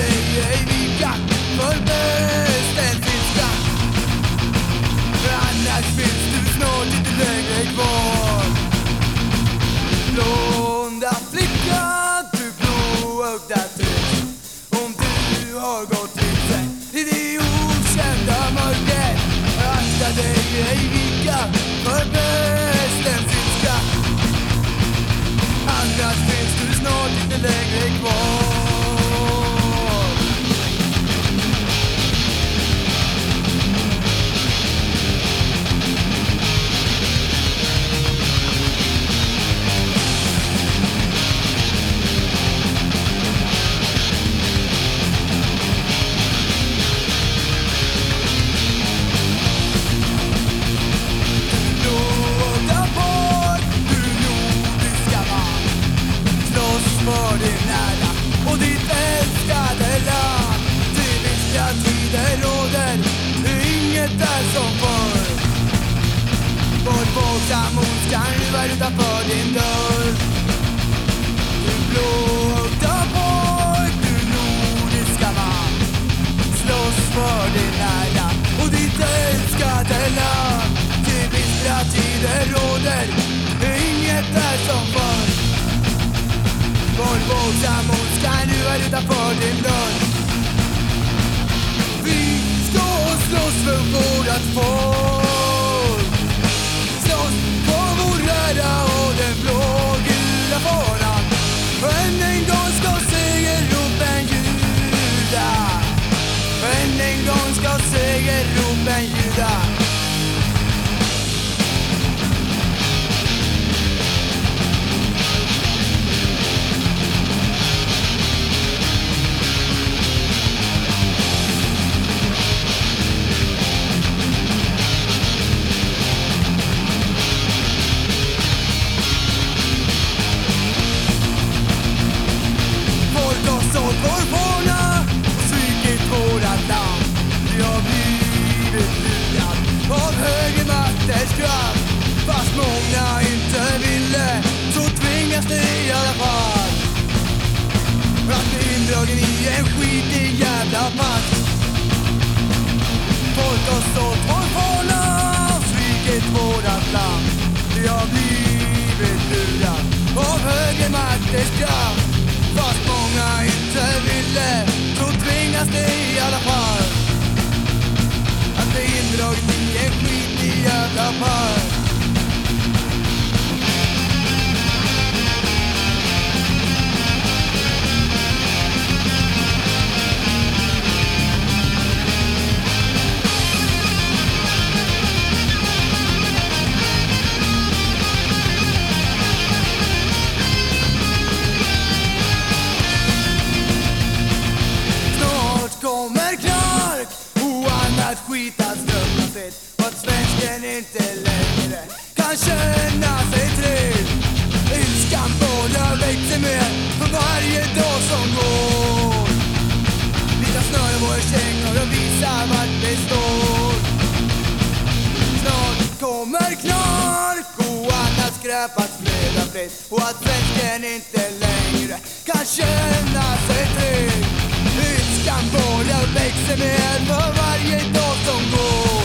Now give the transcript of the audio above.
Friday, got. Här utanför din dörr. Du blåögda pojk, du nordiska man. Slåss för din ära och ditt älskade land Till bistra tider råder inget är som förr. Vår vågsam ondska nu är utanför din dörr. Vi ska slåss för vårat folk ska ropen indragen i en skitig jävla pakt. Folk har sålt vår fana svikit vårat land. Vi har blivit lurad av högermaktens kraft. Fast många inte ville så tvingas det i alla fall att bli indragen i en skitig jävla match men inte längre kan känna sig trygg. Ilskan bara växer mer för varje dag som går. Vi tar snöre våra kängor och visar vart vi står. Snart kommer knark och annat skräp att flöda fritt och att svensken inte längre kan känna sig trygg. Ilskan bara växer mer för varje dag som går.